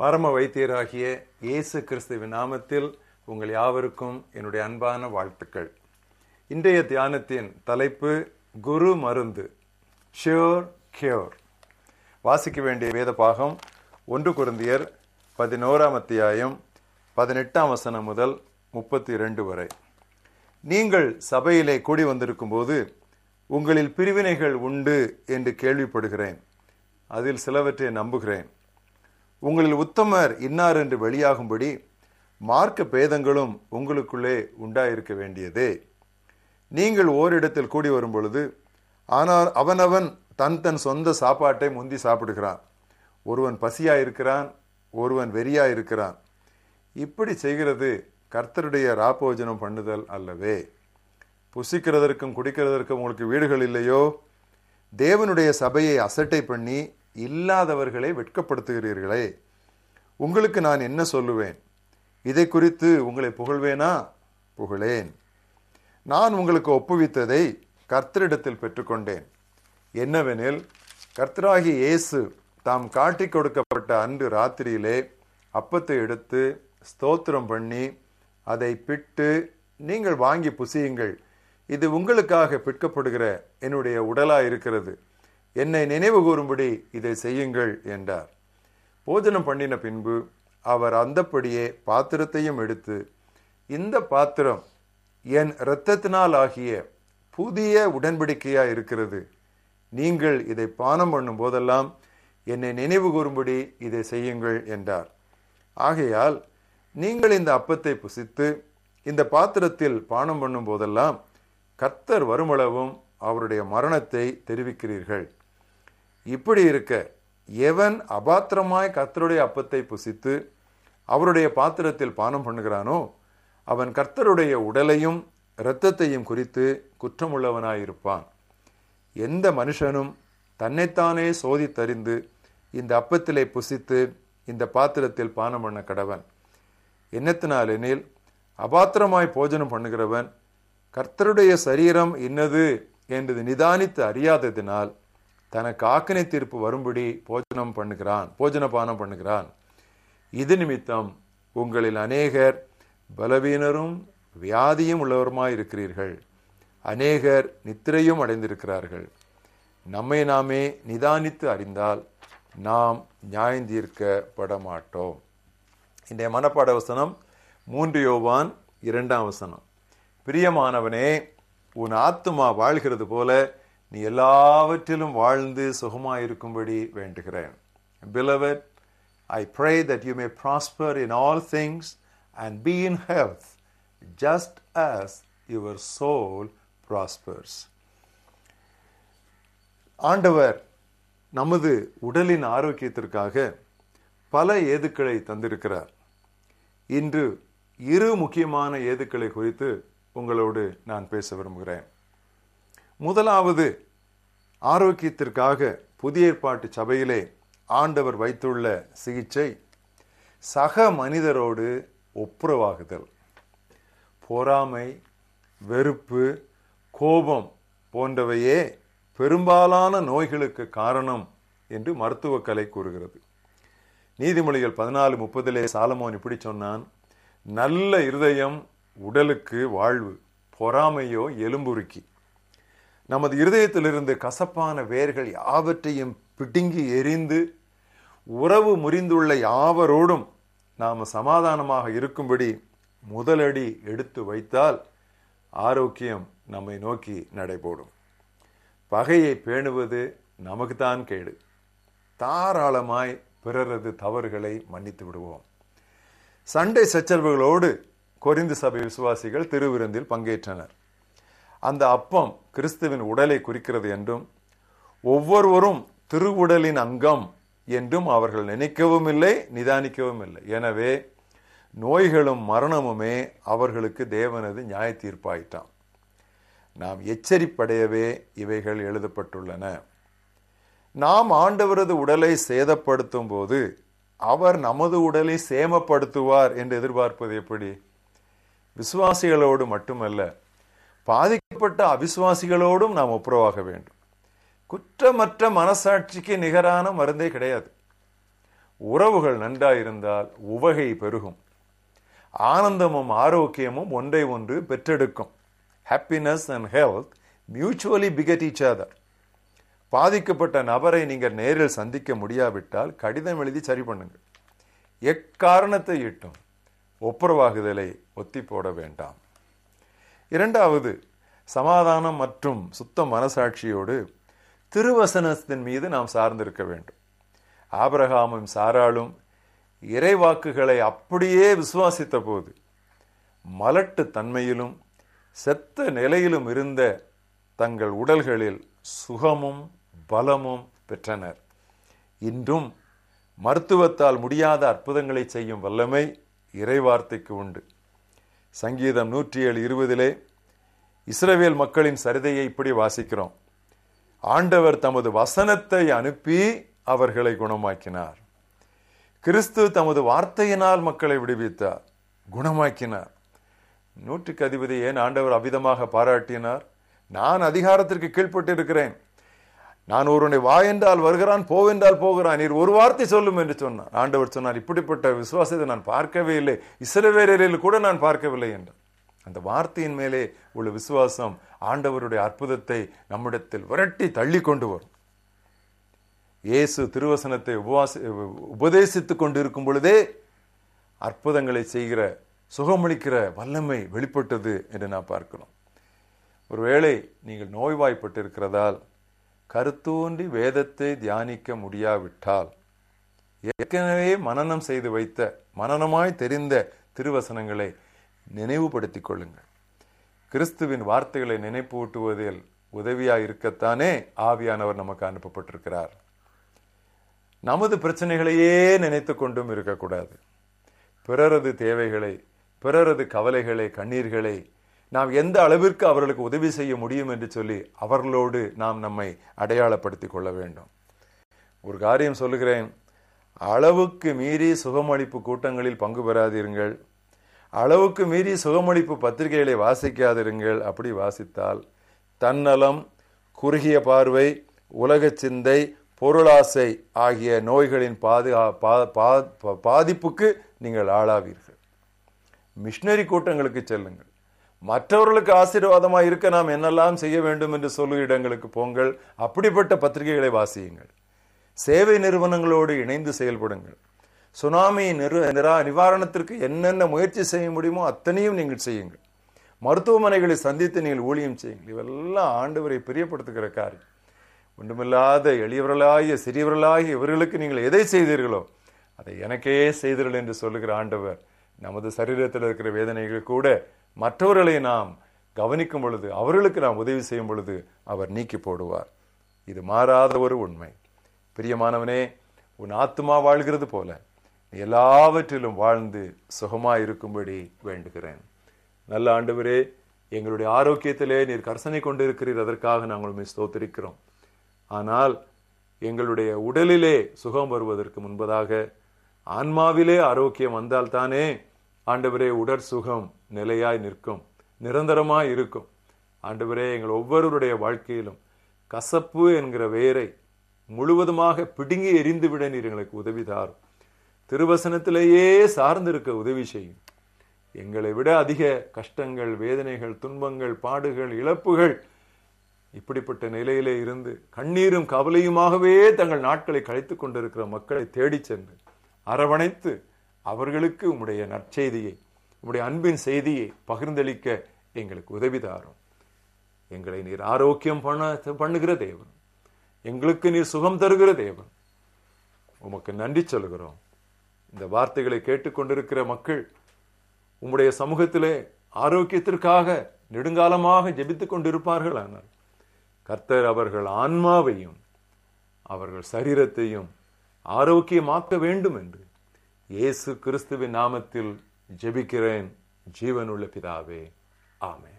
பரம வைத்தியராகிய இயேசு கிறிஸ்துவின் நாமத்தில் உங்கள் யாவருக்கும் என்னுடைய அன்பான வாழ்த்துக்கள். இன்றைய தியானத்தின் தலைப்பு குரு மருந்து ஷியோர் கியோர். வாசிக்க வேண்டிய வேத பாகம் ஒன்று குருந்தியர் பதினோராம் அத்தியாயம் பதினெட்டாம் வசனம் முதல் முப்பத்தி இரண்டு வரை. நீங்கள் சபையிலே கூடி வந்திருக்கும் போது உங்களில் பிரிவினைகள் உண்டு என்று கேள்விப்படுகிறேன். அதில் சிலவற்றை நம்புகிறேன். உங்களில் உத்தமர் இன்னார் என்று வெளியாகும்படி மார்க்க பேதங்களும் உங்களுக்குள்ளே உண்டாயிருக்க வேண்டியதே. நீங்கள் ஓரிடத்தில் கூடி வரும் பொழுது ஆனால் அவனவன் தன் தன் சொந்த சாப்பாட்டை முந்தி சாப்பிடுகிறான். ஒருவன் பசியாக இருக்கிறான் ஒருவன் வெறியாக இருக்கிறான் இப்படி செய்கிறது கர்த்தருடைய ராப்போஜனம் பண்ணுதல் அல்லவே. புசிக்கிறதற்கும் குடிக்கிறதற்கும் உங்களுக்கு வீடுகள் இல்லையோ? தேவனுடைய சபையை அசட்டை பண்ணி இல்லாதவர்களை வெட்கப்படுத்துகிறீர்களே. உங்களுக்கு நான் என்ன சொல்லுவேன்? இதை குறித்து உங்களை புகழ்வேனா? புகழேன். நான் உங்களுக்கு ஒப்புவித்ததை கர்த்தரிடத்தில் பெற்றுக்கொண்டேன். என்னவெனில் கர்த்தராகி இயேசு தாம் காட்டிக் கொடுக்கப்பட்ட அன்று ராத்திரியிலே அப்பத்தை எடுத்து ஸ்தோத்திரம் பண்ணி அதை பிட்டு நீங்கள் வாங்கி புசியுங்கள். இது உங்களுக்காக பிற்கப்படுகிற என்னுடைய உடலா இருக்கிறது. என்னை நினைவு கூறும்படி இதை செய்யுங்கள் என்றார். போஜனம் பண்ணின பின்பு அவர் அந்தப்படியே பாத்திரத்தையும் எடுத்து இந்த பாத்திரம் என் இரத்தத்தினால் ஆகிய புதிய உடன்படிக்கையா இருக்கிறது. நீங்கள் இதை பானம் பண்ணும் போதெல்லாம் என்னை நினைவு கூறும்படி இதை செய்யுங்கள் என்றார். ஆகையால் நீங்கள் இந்த அப்பத்தை புசித்து இந்த பாத்திரத்தில் பானம் பண்ணும் போதெல்லாம் கர்த்தர் வருமளவும் அவருடைய மரணத்தை தெரிவிக்கிறீர்கள். இப்படி இருக்க எவன் அபாத்திரமாய் கர்த்தருடைய அப்பத்தை புசித்து அவருடைய பாத்திரத்தில் பானம் பண்ணுகிறானோ அவன் கர்த்தருடைய உடலையும் இரத்தத்தையும் குறித்து குற்றமுள்ளவனாயிருப்பான். எந்த மனுஷனும் தன்னைத்தானே சோதித்தறிந்து இந்த அப்பத்திலே புசித்து இந்த பாத்திரத்தில் பானம் பண்ண கடவன். என்னத்தினாலெனில் அபாத்திரமாய் போஜனம் பண்ணுகிறவன் கர்த்தருடைய சரீரம் இன்னது என்று நிதானித்து அறியாததினால் தனக்கு ஆக்கினை தீர்ப்பு வரும்படி போஜனம் பண்ணுகிறான் போஜன பானம் பண்ணுகிறான். இது நிமித்தம் உங்களில் அநேகர் பலவீனரும் வியாதியும் உள்ளவருமாய் இருக்கிறீர்கள். அநேகர் நித்திரையும் அடைந்திருக்கிறார்கள். நம்மை நாமே நிதானித்து அறிந்தால் நாம் நியாயந்தீர்க்கப்பட மாட்டோம் இன்றைய மனப்பாட வசனம் மூன்று யோவான் இரண்டாம் வசனம். பிரியமானவனே உன் ஆத்துமா வாழ்கிறது போல நீ எல்லாவற்றிலும் வாழ்ந்து சுகமாயிருக்கும்படி வேண்டுகிறேன். Beloved, I pray that you may prosper in all things and be in health, just as your soul prospers. ஆண்டவர் நமது உடலின் ஆரோக்கியத்திற்காக பல ஏதுக்களை தந்திருக்கிறார். இன்று இரு முக்கியமான ஏதுக்களை குறித்து உங்களோடு நான் பேச விரும்புகிறேன். முதலாவது ஆரோக்கியத்திற்காக புதிய ஏற்பாட்டு சபையிலே ஆண்டவர் வைத்துள்ள சிகிச்சை சக மனிதரோடு ஒப்புரவாகுதல். பொறாமை வெறுப்பு கோபம் போன்றவையே பெரும்பாலான நோய்களுக்கு காரணம் என்று மருத்துவக் கலை கூறுகிறது. நீதிமொழிகள் பதினாலு முப்பதிலே சாலமோன் இப்படி சொன்னான் நல்ல இருதயம் உடலுக்கு வாழ்வு பொறாமையோ எலும்புருக்கி. நமது இருதயத்திலிருந்து கசப்பான வேர்கள் யாவற்றையும் பிடுங்கி எரிந்து உறவு முறிந்துள்ள யாவரோடும் நாம் சமாதானமாக இருக்கும்படி முதலடி எடுத்து வைத்தால் ஆரோக்கியம் நம்மை நோக்கி நடைபோடும். பகையை பேணுவது நமக்குத்தான் கேடு. தாராளமாய் பிறரது தவறுகளை மன்னித்து விடுவோம். சண்டை சச்சரவுகளோடு கொரிந்து சபை விசுவாசிகள் திருவிருந்தில் பங்கேற்றனர். அந்த அப்பம் கிறிஸ்துவின் உடலை குறிக்கிறது என்றும் ஒவ்வொருவரும் திருவுடலின் அங்கம் என்றும் அவர்கள் நினைக்கவும் இல்லை நிதானிக்கவும் இல்லை எனவே நோய்களும் மரணமுமே அவர்களுக்கு தேவனது நியாய தீர்ப்பாயிட்டான் நாம் எச்சரிப்படையவே இவைகள் எழுதப்பட்டுள்ளன. நாம் ஆண்டவரது உடலை சேதப்படுத்தும் போது அவர் நமது உடலை சேமப்படுத்துவார் என்று எதிர்பார்ப்பது எப்படி? விசுவாசிகளோடு மட்டுமல்ல பாதி பாதிக்கப்பட்ட அவிசுவாசிகளோடும் நாம் ஒப்புரவாக வேண்டும். குற்றமற்ற மனசாட்சிக்கு நிகரான மருந்தே கிடையாது. உறவுகள் நன்றாயிருந்தால் உவகை பெருகும். ஆனந்தமும் ஆரோக்கியமும் ஒன்றை ஒன்று பெற்றெடுக்கும். Happiness and health mutually beget each பாதிக்கப்பட்ட நபரை நீங்கள் நேரில் சந்திக்க முடியாவிட்டால் கடிதம் எழுதி சரி பண்ணுங்கள். எக்காரணத்தை இட்டும்? ஒப்புரவாகுதலை ஒத்தி போட வேண்டாம். இரண்டாவது சமாதானம் மற்றும் சுத்த மனசாட்சியோடு திருவசனத்தின் மீது நாம் சார்ந்திருக்க வேண்டும். ஆபரகாமும் சாராளும் இறைவாக்குகளை அப்படியே விசுவாசித்த போது மலட்டு தன்மையிலும் செத்த நிலையிலும் இருந்த தங்கள் உடல்களில் சுகமும் பலமும் பெற்றனர். இன்றும் மருத்துவத்தால் முடியாத அற்புதங்களை செய்யும் வல்லமை இறைவார்த்தைக்கு உண்டு. சங்கீதம் நூற்றி ஏழு இருபதிலே இஸ்ரவேல் மக்களின் சரிதையை இப்படி வாசிக்கிறோம். ஆண்டவர் தமது வசனத்தை அனுப்பி அவர்களை குணமாக்கினார். கிறிஸ்து தமது வார்த்தையினால் மக்களை விடுவித்தார் குணமாக்கினார். நூற்றுக்கு அதிபதி ஏன் ஆண்டவர் அபிதமாக பாராட்டினார்? நான் அதிகாரத்திற்கு கீழ்ப்பட்டிருக்கிறேன். நான் ஒருவனை வா என்றால் வருகிறான் போவென்றால் போகிறான் நீர் ஒரு வார்த்தை சொல்லும் என்று சொன்னார். ஆண்டவர் சொன்னார் இப்படிப்பட்ட விசுவாசத்தை நான் பார்க்கவே இல்லை. இஸ்ரவேலரில் கூட நான் பார்க்கவில்லை என்று அந்த வார்த்தையின் மேலே உள்ள விசுவாசம் ஆண்டவருடைய அற்புதத்தை நம்மிடத்தில் விரட்டி தள்ளி கொண்டு வரும். இயேசு திருவசனத்தை உபவாசி உபதேசித்துக் கொண்டிருக்கும் பொழுதே அற்புதங்களை செய்கிற சுகமளிக்கிற வல்லமை வெளிப்பட்டது என்று நான் பார்க்கிறோம். ஒருவேளை நீங்கள் நோய்வாய்ப்பட்டிருக்கிறதால் கருத்தூன்றி வேதத்தை தியானிக்க முடியாவிட்டால் ஏற்கனவே மனனம் செய்து வைத்த மனனமாய் தெரிந்த திருவசனங்களை நினைவுபடுத்திக் கொள்ளுங்கள். கிறிஸ்துவின் வார்த்தைகளை நினைப்பூட்டுவதில் உதவியா இருக்கத்தானே ஆவியானவர் நமக்கு அனுப்பப்பட்டிருக்கிறார். நமது பிரச்சனைகளையே நினைத்து கொண்டும் இருக்கக்கூடாது. பிறரது தேவைகளை பிறரது கவலைகளை கண்ணீர்களை நாம் எந்த அளவிற்கு அவர்களுக்கு உதவி செய்ய முடியும் என்று சொல்லி அவர்களோடு நாம் நம்மை அடையாளப்படுத்திக் கொள்ள வேண்டும். ஒரு காரியம் சொல்லுகிறேன். அளவுக்கு மீறி சுகமளிப்பு கூட்டங்களில் பங்கு பெறாதீர்கள். அளவுக்கு மீறி சுகமளிப்பு பத்திரிகைகளை வாசிக்காதிருங்கள். அப்படி வாசித்தால் தன்னலம் குறுகிய பார்வை உலக சிந்தை பொருளாசை ஆகிய நோய்களின் பாதுகா பா- பா- பாதிப்புக்கு நீங்கள் ஆளாவீர்கள். மிஷினரி கூட்டங்களுக்கு செல்லுங்கள். மற்றவர்களுக்கு ஆசீர்வாதமாக இருக்க நாம் என்னெல்லாம் செய்ய வேண்டும் என்று சொல்லும் இடங்களுக்கு போங்கள். அப்படிப்பட்ட பத்திரிகைகளை வாசியுங்கள். சேவை நிறுவனங்களோடு இணைந்து செயல்படுங்கள். சுனாமி நிறு நிரா நிவாரணத்திற்கு என்னென்ன முயற்சி செய்ய முடியுமோ அத்தனையும் நீங்கள் செய்யுங்கள். மருத்துவமனைகளை சந்தித்து நீங்கள் ஊழியம் செய்யுங்கள். இவெல்லாம் ஆண்டவரை பிரியப்படுத்துகிற காரியம். ஒன்றுமில்லாத எளியவர்களாகிய சிறியவர்களாகிய இவர்களுக்கு நீங்கள் எதை செய்தீர்களோ அதை எனக்கே செய்தீர்கள் என்று சொல்லுகிற ஆண்டவர் நமது சரீரத்தில் இருக்கிற வேதனைகள் கூட மற்றவர்களை நாம் கவனிக்கும் பொழுது அவர்களுக்கு நாம் உதவி செய்யும் பொழுது அவர் நீக்கி போடுவார். இது மாறாத ஒரு உண்மை. பிரியமானவனே உன் ஆத்துமா வாழ்கிறது போல எல்லாவற்றிலும் வாழ்ந்து சுகமாய் இருக்கும்படி வேண்டுகிறேன். நல்ல ஆண்டவரே எங்களுடைய ஆரோக்கியத்திலே நீர் கர்சனை கொண்டிருக்கிறீர் அதற்காக நாங்கள் ஸ்தோத்திருக்கிறோம். ஆனால் எங்களுடைய உடலிலே சுகம் வருவதற்கு முன்பதாக ஆன்மாவிலே ஆரோக்கியம் வந்தால்தானே ஆண்டவரே உடற் சுகம் நிலையாய் நிற்கும் நிரந்தரமாய் இருக்கும். ஆண்டவரே எங்கள் ஒவ்வொருவருடைய வாழ்க்கையிலும் கசப்பு என்கிற வேரை முழுவதுமாக பிடுங்கி எரிந்துவிட நீர் எங்களுக்கு உதவிதாரும் திருவசனத்திலேயே சார்ந்திருக்க உதவி செய்யும். எங்களை விட அதிக கஷ்டங்கள் வேதனைகள் துன்பங்கள் பாடுகள் இழப்புகள் இப்படிப்பட்ட நிலையிலே இருந்து கண்ணீரும் கவலையுமாகவே தங்கள் நாட்களை கழித்துக் கொண்டிருக்கிற மக்களை தேடிச் சென்று அரவணைத்து அவர்களுக்கு உம்முடைய நற்செய்தியை உம்முடைய அன்பின் செய்தியை பகிர்ந்தளிக்க எங்களுக்கு உதவி தாரும். எங்களை நீர் ஆரோக்கியம் பண்ண பண்ணுகிற தேவன். எங்களுக்கு நீர் சுகம் தருகிற தேவன். உமக்கு நன்றி சொல்கிறோம் இந்த வார்த்தைகளை கேட்டுக்கொண்டிருக்கிற மக்கள் உம்முடைய சமூகத்திலே ஆரோக்கியத்திற்காக நெடுங்காலமாக ஜெபித்துக் கொண்டிருப்பார்கள் ஆனால் கர்த்தர் அவர்கள் ஆன்மாவையும் அவர்கள் சரீரத்தையும் ஆரோக்கியமாக்க வேண்டும் என்று இயேசு கிறிஸ்துவின் நாமத்தில் ஜெபிக்கிறேன். ஜீவனுள்ள பிதாவே. ஆமே